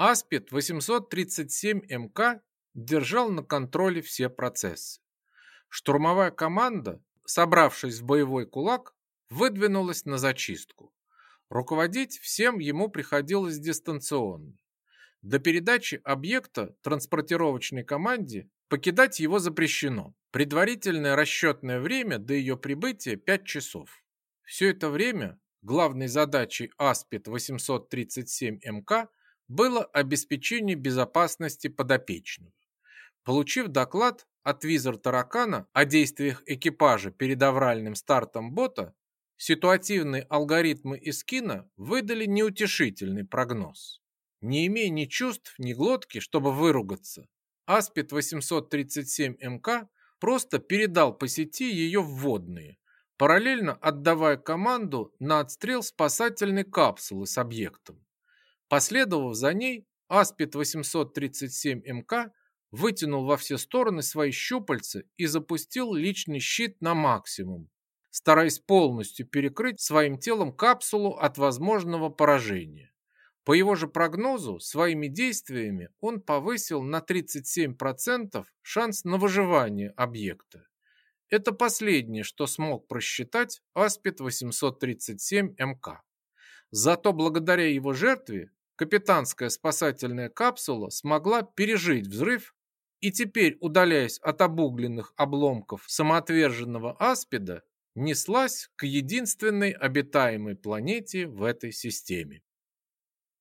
Аспид 837МК держал на контроле все процессы. Штурмовая команда, собравшись в боевой кулак, выдвинулась на зачистку. Руководить всем ему приходилось дистанционно. До передачи объекта транспортировочной команде покидать его запрещено. Предварительное расчетное время до ее прибытия 5 часов. Все это время главной задачей АСПИД-837МК было обеспечение безопасности подопечного. Получив доклад от визор Таракана о действиях экипажа перед авральным стартом бота, ситуативные алгоритмы Искина выдали неутешительный прогноз. Не имея ни чувств, ни глотки, чтобы выругаться, Аспид 837МК просто передал по сети ее вводные, параллельно отдавая команду на отстрел спасательной капсулы с объектом. Последовав за ней, Аспид 837МК вытянул во все стороны свои щупальца и запустил личный щит на максимум, стараясь полностью перекрыть своим телом капсулу от возможного поражения. По его же прогнозу, своими действиями он повысил на 37% шанс на выживание объекта. Это последнее, что смог просчитать Аспид 837МК. Зато благодаря его жертве капитанская спасательная капсула смогла пережить взрыв и теперь, удаляясь от обугленных обломков самоотверженного аспида, неслась к единственной обитаемой планете в этой системе.